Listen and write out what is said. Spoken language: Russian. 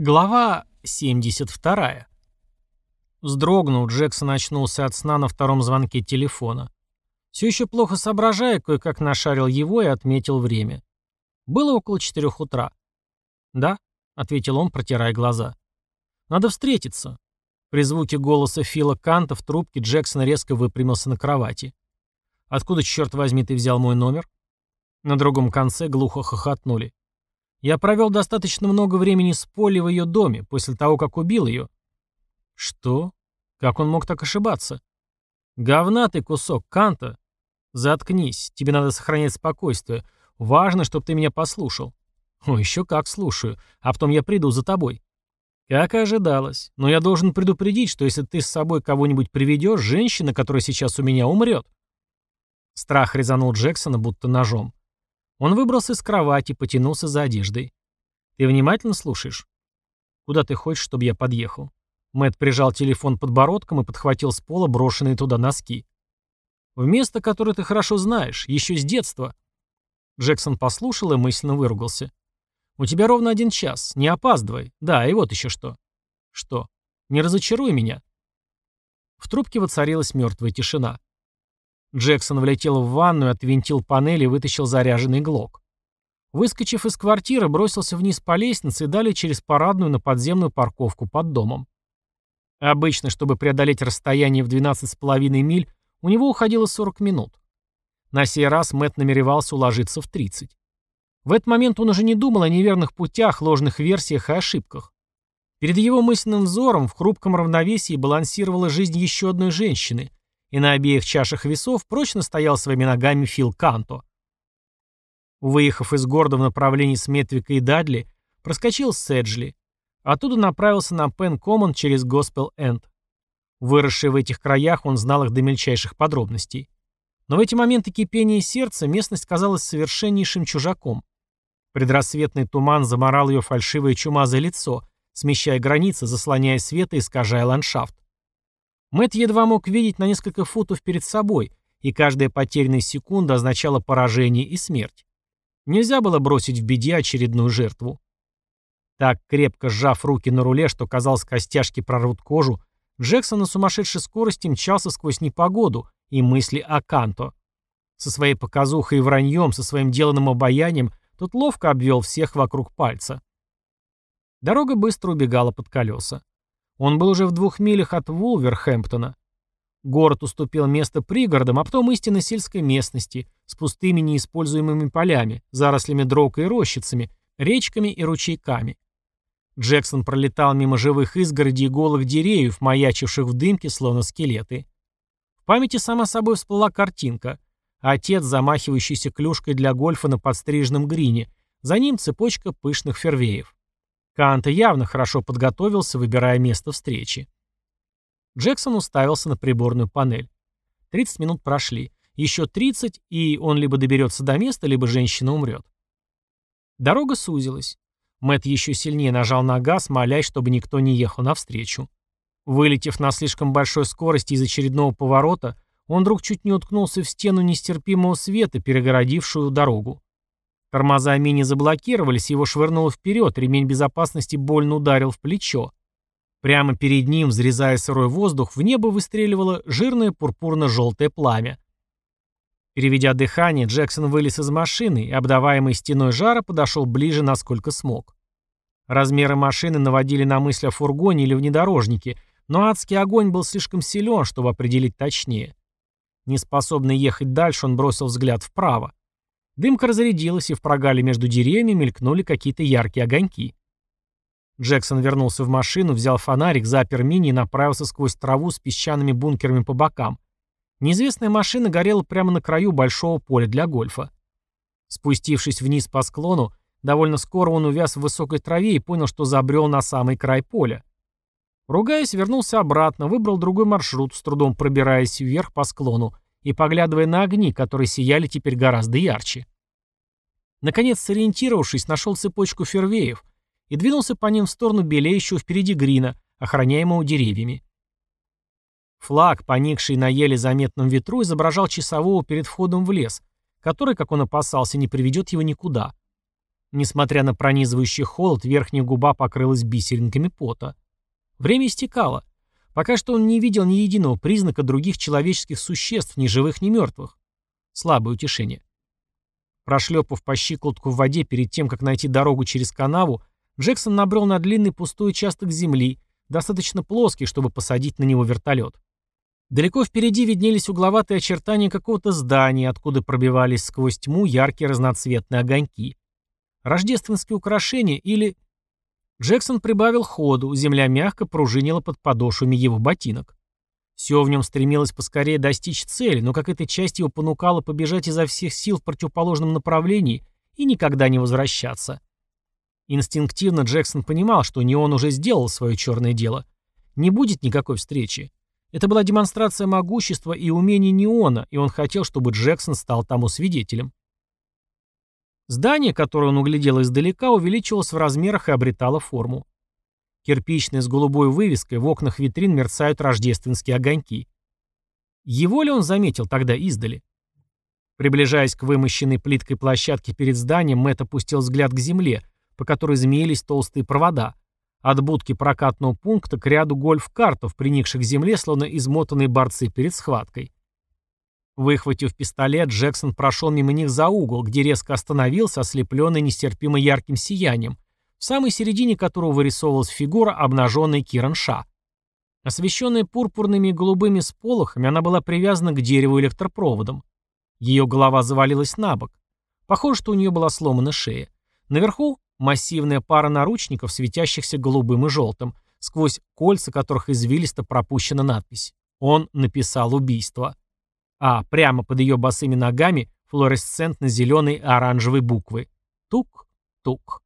Глава 72. Вздрогнул, Джексон очнулся от сна на втором звонке телефона. Все еще плохо соображая, кое-как нашарил его и отметил время. Было около четырех утра. «Да», — ответил он, протирая глаза. «Надо встретиться». При звуке голоса Фила Канта в трубке Джексон резко выпрямился на кровати. «Откуда, черт возьми, ты взял мой номер?» На другом конце глухо хохотнули. Я провел достаточно много времени с Полли в ее доме, после того, как убил ее. Что? Как он мог так ошибаться? Говна ты кусок Канта. Заткнись, тебе надо сохранять спокойствие. Важно, чтобы ты меня послушал. О, еще как слушаю. А потом я приду за тобой. Как и ожидалось. Но я должен предупредить, что если ты с собой кого-нибудь приведешь, женщина, которая сейчас у меня, умрет. Страх резанул Джексона будто ножом. Он выбрался из кровати, потянулся за одеждой. «Ты внимательно слушаешь?» «Куда ты хочешь, чтобы я подъехал?» Мэт прижал телефон подбородком и подхватил с пола брошенные туда носки. «В место, которое ты хорошо знаешь, еще с детства». Джексон послушал и мысленно выругался. «У тебя ровно один час. Не опаздывай. Да, и вот еще что». «Что? Не разочаруй меня». В трубке воцарилась мертвая тишина. Джексон влетел в ванную, отвинтил панель и вытащил заряженный глок. Выскочив из квартиры, бросился вниз по лестнице и далее через парадную на подземную парковку под домом. Обычно, чтобы преодолеть расстояние в 12,5 миль, у него уходило 40 минут. На сей раз Мэтт намеревался уложиться в 30. В этот момент он уже не думал о неверных путях, ложных версиях и ошибках. Перед его мысленным взором в хрупком равновесии балансировала жизнь еще одной женщины, и на обеих чашах весов прочно стоял своими ногами Фил Канто. Выехав из города в направлении Сметвика и Дадли, проскочил Седжли. Оттуда направился на Пен Коммон через Госпел Энд. Выросший в этих краях, он знал их до мельчайших подробностей. Но в эти моменты кипения сердца местность казалась совершеннейшим чужаком. Предрассветный туман заморал ее фальшивое чумазое лицо, смещая границы, заслоняя свет и искажая ландшафт. Мэт едва мог видеть на несколько футов перед собой, и каждая потерянная секунда означала поражение и смерть. Нельзя было бросить в беде очередную жертву. Так, крепко сжав руки на руле, что, казалось, костяшки прорвут кожу, Джексон на сумасшедшей скорости мчался сквозь непогоду и мысли о Канто. Со своей показухой и враньем, со своим деланным обаянием, тот ловко обвел всех вокруг пальца. Дорога быстро убегала под колеса. Он был уже в двух милях от Вулверхэмптона. Город уступил место пригородам, а потом истинно сельской местности, с пустыми неиспользуемыми полями, зарослями дрока и рощицами, речками и ручейками. Джексон пролетал мимо живых изгородей и голых деревьев, маячивших в дымке, словно скелеты. В памяти сама собой всплыла картинка. Отец, замахивающийся клюшкой для гольфа на подстриженном грине, за ним цепочка пышных фервеев. Канта явно хорошо подготовился, выбирая место встречи. Джексон уставился на приборную панель. 30 минут прошли. Еще 30, и он либо доберется до места, либо женщина умрет. Дорога сузилась. Мэт еще сильнее нажал на газ, молясь, чтобы никто не ехал навстречу. Вылетев на слишком большой скорости из очередного поворота, он вдруг чуть не уткнулся в стену нестерпимого света, перегородившую дорогу. Тормоза мини заблокировались, его швырнуло вперед, ремень безопасности больно ударил в плечо. Прямо перед ним, взрезая сырой воздух, в небо выстреливало жирное пурпурно-желтое пламя. Переведя дыхание, Джексон вылез из машины и, обдаваемый стеной жара, подошел ближе, насколько смог. Размеры машины наводили на мысль о фургоне или внедорожнике, но адский огонь был слишком силен, чтобы определить точнее. Неспособный ехать дальше, он бросил взгляд вправо. Дымка разрядилась, и в прогале между деревьями мелькнули какие-то яркие огоньки. Джексон вернулся в машину, взял фонарик, запер мини и направился сквозь траву с песчаными бункерами по бокам. Неизвестная машина горела прямо на краю большого поля для гольфа. Спустившись вниз по склону, довольно скоро он увяз в высокой траве и понял, что забрел на самый край поля. Ругаясь, вернулся обратно, выбрал другой маршрут, с трудом пробираясь вверх по склону, и поглядывая на огни, которые сияли теперь гораздо ярче. Наконец, сориентировавшись, нашел цепочку фервеев и двинулся по ним в сторону белеющего впереди грина, охраняемого деревьями. Флаг, поникший на еле заметном ветру, изображал часового перед входом в лес, который, как он опасался, не приведет его никуда. Несмотря на пронизывающий холод, верхняя губа покрылась бисеринками пота. Время истекало. Пока что он не видел ни единого признака других человеческих существ, ни живых, ни мертвых. Слабое утешение. Прошлепав по щиколотку в воде перед тем, как найти дорогу через канаву, Джексон набрел на длинный пустой участок земли, достаточно плоский, чтобы посадить на него вертолет. Далеко впереди виднелись угловатые очертания какого-то здания, откуда пробивались сквозь тьму яркие разноцветные огоньки. Рождественские украшения или... Джексон прибавил ходу, земля мягко пружинила под подошвами его ботинок. Все в нем стремилось поскорее достичь цели, но какая-то часть его понукала побежать изо всех сил в противоположном направлении и никогда не возвращаться. Инстинктивно Джексон понимал, что не он уже сделал свое черное дело. Не будет никакой встречи. Это была демонстрация могущества и умений Неона, и он хотел, чтобы Джексон стал тому свидетелем. Здание, которое он углядел издалека, увеличивалось в размерах и обретало форму. Кирпичное с голубой вывеской, в окнах витрин мерцают рождественские огоньки. Его ли он заметил тогда издали? Приближаясь к вымощенной плиткой площадке перед зданием, Мэтт опустил взгляд к земле, по которой змеились толстые провода. От будки прокатного пункта к ряду гольф-картов, приникших к земле, словно измотанные борцы перед схваткой. Выхватив пистолет, Джексон прошел мимо них за угол, где резко остановился, ослепленный нестерпимо ярким сиянием, в самой середине которого вырисовывалась фигура, обнаженной Киран Ша. Освещенная пурпурными и голубыми сполохами, она была привязана к дереву электропроводом. Ее голова завалилась на бок. Похоже, что у нее была сломана шея. Наверху массивная пара наручников, светящихся голубым и желтым, сквозь кольца которых извилисто пропущена надпись. Он написал убийство а прямо под ее босыми ногами флуоресцентно-зеленые и оранжевые буквы. Тук-тук.